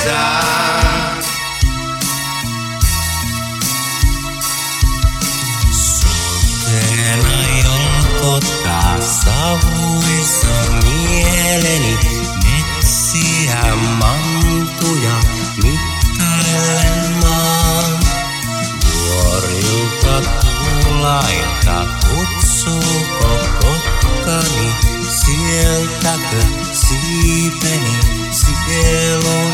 itsestään. Sulteena jolko taas savuissa mieleni metsiä mantuja mittaillen maan. Vuorilta tuulailta kutsuuko kokkani, sieltäkö siipeni sieluni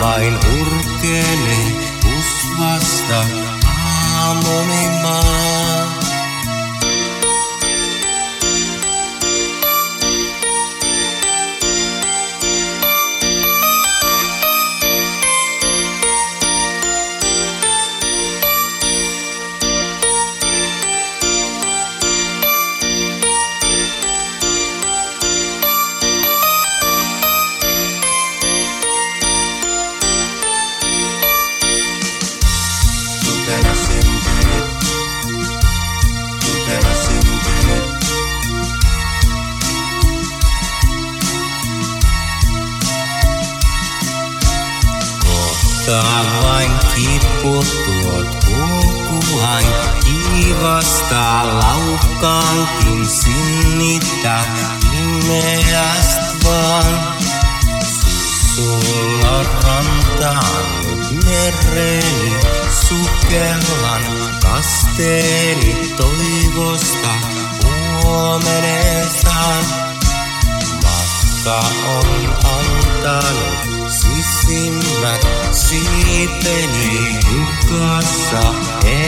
vain urkene usvasta Kohta vain kiputuot kulkuhain, kiivasta laukkaankin sinnitä imeäst vaan. Sulla rantaan nyt mereni sukellan kasteeni toivosta huomenesaan. Matka on Kita ni buka sahaya